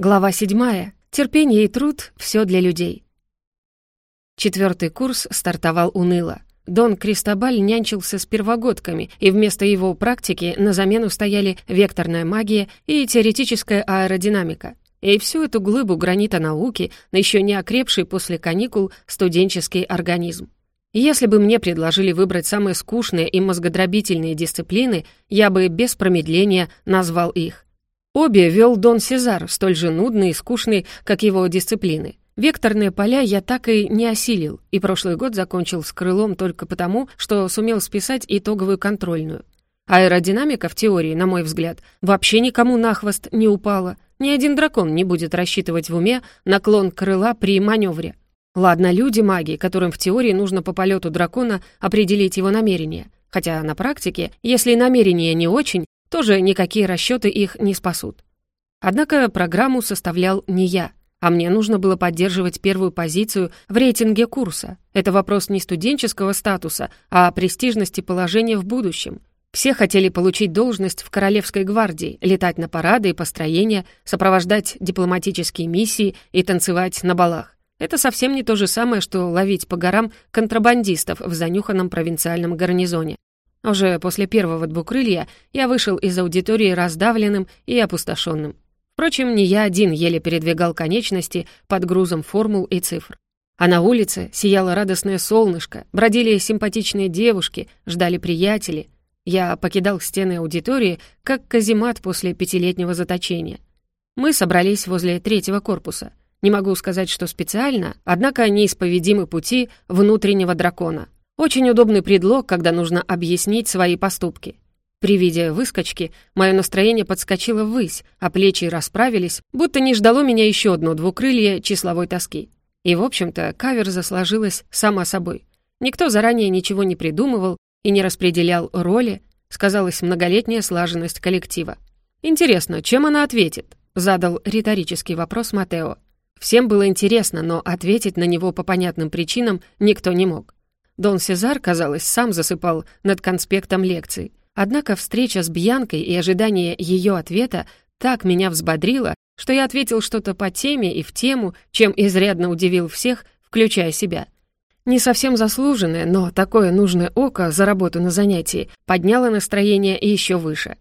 Глава седьмая. Терпение и труд — все для людей. Четвертый курс стартовал уныло. Дон Кристобаль нянчился с первогодками, и вместо его практики на замену стояли векторная магия и теоретическая аэродинамика. И всю эту глыбу гранита науки на еще не окрепший после каникул студенческий организм. Если бы мне предложили выбрать самые скучные и мозгодробительные дисциплины, я бы без промедления назвал их. Обе вел Дон Сезар, столь же нудный и скучный, как его дисциплины. Векторные поля я так и не осилил, и прошлый год закончил с крылом только потому, что сумел списать итоговую контрольную. Аэродинамика в теории, на мой взгляд, вообще никому на хвост не упала. Ни один дракон не будет рассчитывать в уме наклон крыла при маневре. Ладно, люди-маги, которым в теории нужно по полету дракона определить его намерение. Хотя на практике, если намерение не очень, тоже никакие расчеты их не спасут. Однако программу составлял не я, а мне нужно было поддерживать первую позицию в рейтинге курса. Это вопрос не студенческого статуса, а престижности положения в будущем. Все хотели получить должность в Королевской гвардии, летать на парады и построения, сопровождать дипломатические миссии и танцевать на балах. Это совсем не то же самое, что ловить по горам контрабандистов в занюханном провинциальном гарнизоне. Уже после первого двукрылья я вышел из аудитории раздавленным и опустошенным. Впрочем, не я один еле передвигал конечности под грузом формул и цифр. А на улице сияло радостное солнышко, бродили симпатичные девушки, ждали приятели. Я покидал стены аудитории, как каземат после пятилетнего заточения. Мы собрались возле третьего корпуса. Не могу сказать, что специально, однако неисповедимы пути внутреннего дракона — очень удобный предлог, когда нужно объяснить свои поступки. При виде выскочки мое настроение подскочило ввысь, а плечи расправились, будто не ждало меня еще одно двукрылье числовой тоски. И, в общем-то, каверза сложилась сама собой. Никто заранее ничего не придумывал и не распределял роли, сказалась многолетняя слаженность коллектива. «Интересно, чем она ответит?» — задал риторический вопрос Матео. Всем было интересно, но ответить на него по понятным причинам никто не мог. Дон Сезар, казалось, сам засыпал над конспектом лекций. Однако встреча с Бьянкой и ожидание ее ответа так меня взбодрило, что я ответил что-то по теме и в тему, чем изрядно удивил всех, включая себя. Не совсем заслуженное, но такое нужное око за работу на занятии подняло настроение еще выше.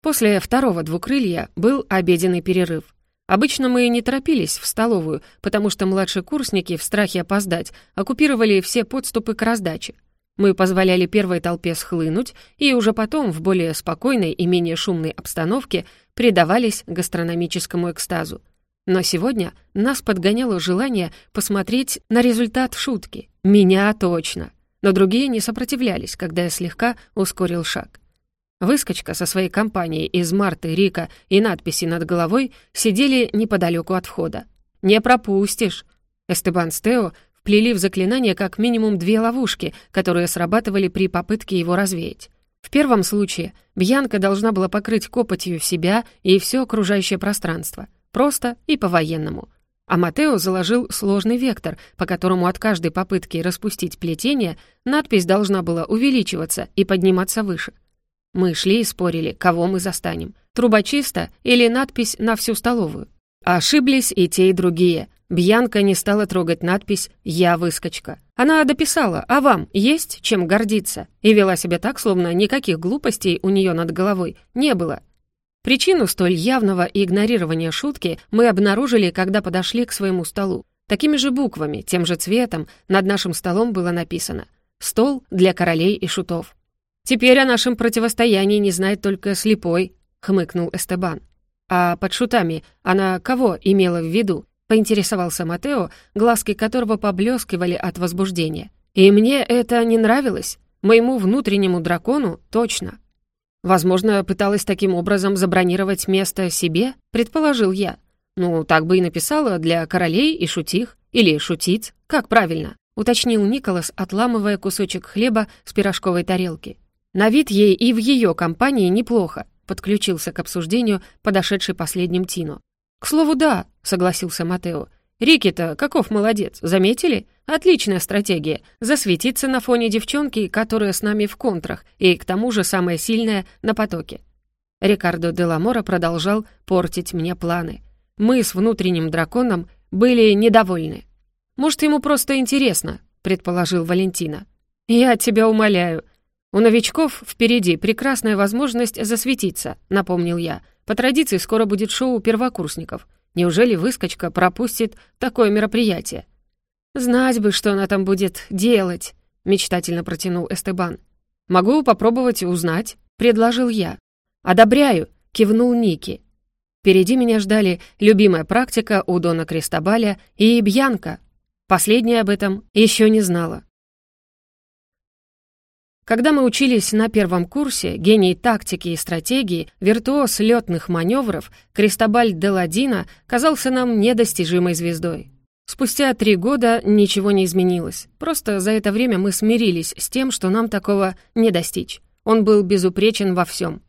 После второго двукрылья был обеденный перерыв. Обычно мы не торопились в столовую, потому что младшекурсники в страхе опоздать оккупировали все подступы к раздаче. Мы позволяли первой толпе схлынуть и уже потом в более спокойной и менее шумной обстановке предавались гастрономическому экстазу. Но сегодня нас подгоняло желание посмотреть на результат шутки. Меня точно. Но другие не сопротивлялись, когда я слегка ускорил шаг. Выскочка со своей компанией из Марты, Рика и надписи над головой сидели неподалеку от входа. «Не пропустишь!» Эстебан с Тео вплели в заклинание как минимум две ловушки, которые срабатывали при попытке его развеять. В первом случае Бьянка должна была покрыть копотью себя и все окружающее пространство. Просто и по-военному. А Матео заложил сложный вектор, по которому от каждой попытки распустить плетение надпись должна была увеличиваться и подниматься выше. Мы шли и спорили, кого мы застанем. Трубочиста или надпись на всю столовую. Ошиблись и те, и другие. Бьянка не стала трогать надпись «Я выскочка». Она дописала «А вам есть чем гордиться?» и вела себя так, словно никаких глупостей у нее над головой не было. Причину столь явного игнорирования шутки мы обнаружили, когда подошли к своему столу. Такими же буквами, тем же цветом над нашим столом было написано «Стол для королей и шутов». «Теперь о нашем противостоянии не знает только слепой», — хмыкнул Эстебан. «А под шутами она кого имела в виду?» — поинтересовался Матео, глазки которого поблескивали от возбуждения. «И мне это не нравилось. Моему внутреннему дракону точно». «Возможно, пыталась таким образом забронировать место себе?» — предположил я. «Ну, так бы и написала для королей и шутих. Или шутиц. Как правильно?» — уточнил Николас, отламывая кусочек хлеба с пирожковой тарелки. На вид ей и в ее компании неплохо, подключился к обсуждению подошедший последним Тино. «К слову, да», — согласился Матео. «Рики-то каков молодец, заметили? Отличная стратегия — засветиться на фоне девчонки, которая с нами в контрах, и к тому же самая сильная на потоке». Рикардо де Ламора продолжал портить мне планы. мы с внутренним драконом были недовольны. «Может, ему просто интересно», — предположил Валентина. «Я тебя умоляю. У новичков впереди прекрасная возможность засветиться», — напомнил я. «По традиции скоро будет шоу первокурсников. Неужели выскочка пропустит такое мероприятие?» «Знать бы, что она там будет делать», — мечтательно протянул Эстебан. «Могу попробовать узнать», — предложил я. «Одобряю», — кивнул Ники. Впереди меня ждали любимая практика у Дона Кристобаля и Бьянка. Последняя об этом еще не знала. Когда мы учились на первом курсе, гений тактики и стратегии, виртуоз летных маневров, Кристобаль де Ладино казался нам недостижимой звездой. Спустя три года ничего не изменилось. Просто за это время мы смирились с тем, что нам такого не достичь. Он был безупречен во всем.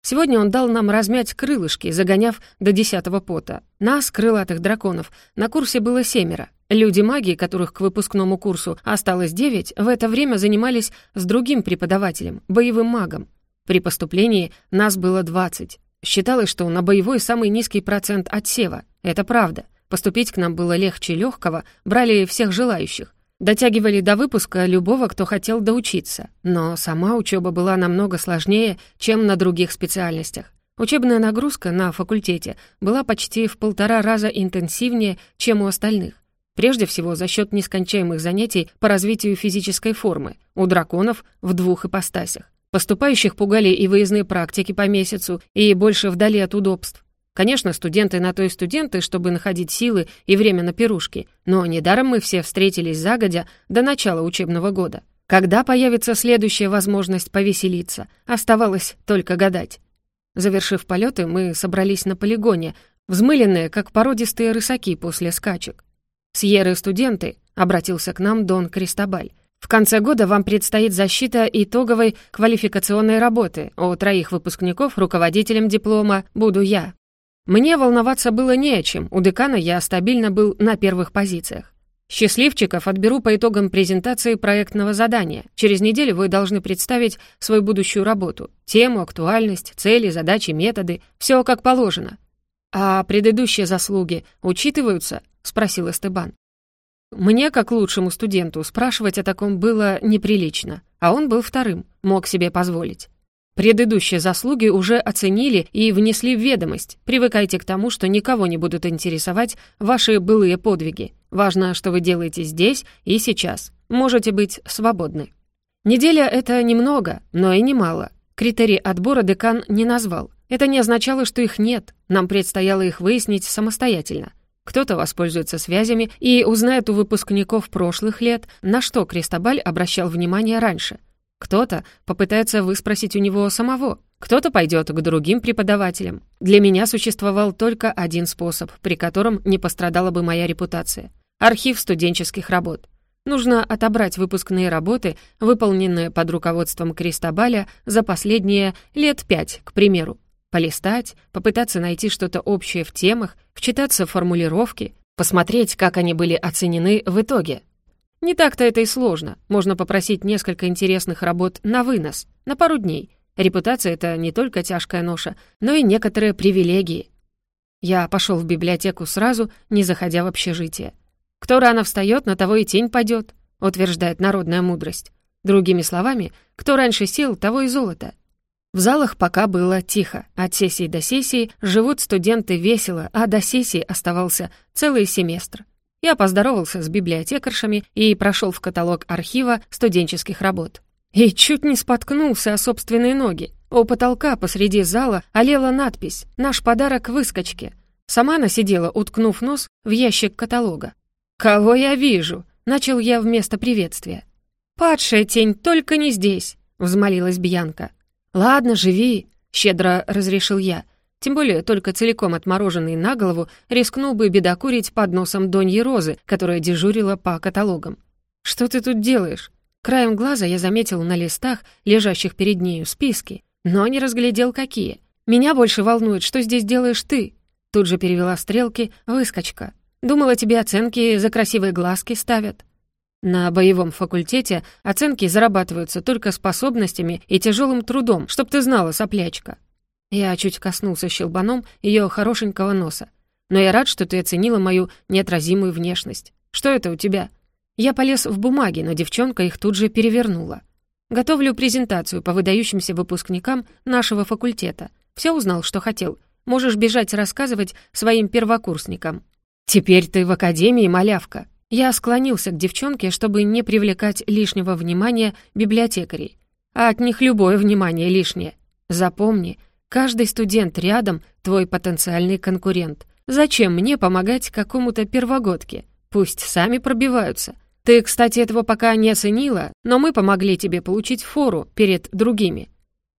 Сегодня он дал нам размять крылышки, загоняв до десятого пота. Нас, крылатых драконов, на курсе было семеро. Люди магии, которых к выпускному курсу осталось девять, в это время занимались с другим преподавателем, боевым магом. При поступлении нас было двадцать. Считалось, что на боевой самый низкий процент отсева. Это правда. Поступить к нам было легче легкого, брали всех желающих. Дотягивали до выпуска любого, кто хотел доучиться. Но сама учеба была намного сложнее, чем на других специальностях. Учебная нагрузка на факультете была почти в полтора раза интенсивнее, чем у остальных. Прежде всего за счет нескончаемых занятий по развитию физической формы, у драконов в двух ипостасях. Поступающих пугали и выездные практики по месяцу, и больше вдали от удобств. Конечно, студенты на то и студенты, чтобы находить силы и время на пирушки, но недаром мы все встретились загодя до начала учебного года. Когда появится следующая возможность повеселиться, оставалось только гадать. Завершив полеты, мы собрались на полигоне, взмыленные, как породистые рысаки после скачек. «Сьеры-студенты», — обратился к нам Дон Кристобаль, «в конце года вам предстоит защита итоговой квалификационной работы. У троих выпускников руководителем диплома буду я». Мне волноваться было не о чем, у декана я стабильно был на первых позициях. Счастливчиков отберу по итогам презентации проектного задания. Через неделю вы должны представить свою будущую работу. Тему, актуальность, цели, задачи, методы. Все как положено. «А предыдущие заслуги учитываются?» — спросил Эстебан. Мне, как лучшему студенту, спрашивать о таком было неприлично, а он был вторым, мог себе позволить. Предыдущие заслуги уже оценили и внесли в ведомость. Привыкайте к тому, что никого не будут интересовать ваши былые подвиги. Важно, что вы делаете здесь и сейчас. Можете быть свободны. Неделя — это немного, но и немало. Критерий отбора декан не назвал. Это не означало, что их нет. Нам предстояло их выяснить самостоятельно. Кто-то воспользуется связями и узнает у выпускников прошлых лет, на что Кристобаль обращал внимание раньше — кто-то попытается выспросить у него самого, кто-то пойдет к другим преподавателям. Для меня существовал только один способ, при котором не пострадала бы моя репутация. Архив студенческих работ. Нужно отобрать выпускные работы, выполненные под руководством Кристобаля за последние лет пять, к примеру. Полистать, попытаться найти что-то общее в темах, вчитаться в формулировки, посмотреть, как они были оценены в итоге. Не так-то это и сложно. Можно попросить несколько интересных работ на вынос, на пару дней. Репутация — это не только тяжкая ноша, но и некоторые привилегии. Я пошел в библиотеку сразу, не заходя в общежитие. «Кто рано встает, на того и тень падет», — утверждает народная мудрость. Другими словами, кто раньше сел, того и золото. В залах пока было тихо. От сессии до сессии живут студенты весело, а до сессии оставался целый семестр. Я поздоровался с библиотекаршами и прошел в каталог архива студенческих работ. И чуть не споткнулся о собственные ноги. У потолка посреди зала олела надпись «Наш подарок выскочке». Сама она сидела, уткнув нос в ящик каталога. «Кого я вижу?» — начал я вместо приветствия. «Падшая тень, только не здесь!» — взмолилась Бьянка. «Ладно, живи!» — щедро разрешил я. Тем более только целиком отмороженный на голову рискнул бы бедокурить под носом Доньи Розы, которая дежурила по каталогам. «Что ты тут делаешь?» Краем глаза я заметил на листах, лежащих перед нею, списки, но не разглядел, какие. «Меня больше волнует, что здесь делаешь ты?» Тут же перевела стрелки «выскочка». «Думала, тебе оценки за красивые глазки ставят». На боевом факультете оценки зарабатываются только способностями и тяжелым трудом, чтоб ты знала, соплячка. Я чуть коснулся щелбаном ее хорошенького носа. но я рад, что ты оценила мою неотразимую внешность. Что это у тебя?» Я полез в бумаги, но девчонка их тут же перевернула. «Готовлю презентацию по выдающимся выпускникам нашего факультета. Все узнал, что хотел. Можешь бежать рассказывать своим первокурсникам». «Теперь ты в академии, малявка». Я склонился к девчонке, чтобы не привлекать лишнего внимания библиотекарей. А от них любое внимание лишнее. Запомни, каждый студент рядом — твой потенциальный конкурент. Зачем мне помогать какому-то первогодке? Пусть сами пробиваются. Ты, кстати, этого пока не оценила, но мы помогли тебе получить фору перед другими.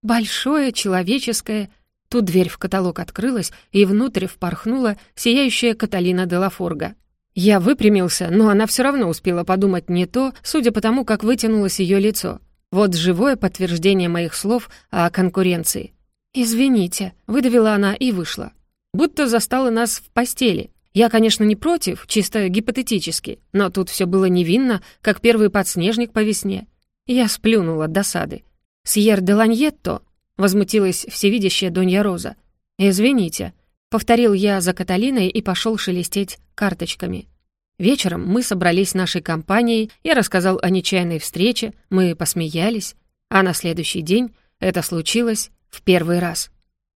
Большое человеческое Тут дверь в каталог открылась, и внутрь впорхнула сияющая Каталина де Лафорга. Я выпрямился, но она все равно успела подумать не то, судя по тому, как вытянулось ее лицо. Вот живое подтверждение моих слов о конкуренции. «Извините», — выдавила она и вышла. Будто застала нас в постели. Я, конечно, не против, чисто гипотетически, но тут все было невинно, как первый подснежник по весне. Я сплюнула от досады. «Сьер де Ланьетто», возмутилась всевидящая Донья Роза. «Извините», — повторил я за Каталиной и пошел шелестеть карточками. Вечером мы собрались нашей компанией, я рассказал о нечаянной встрече, мы посмеялись, а на следующий день это случилось в первый раз.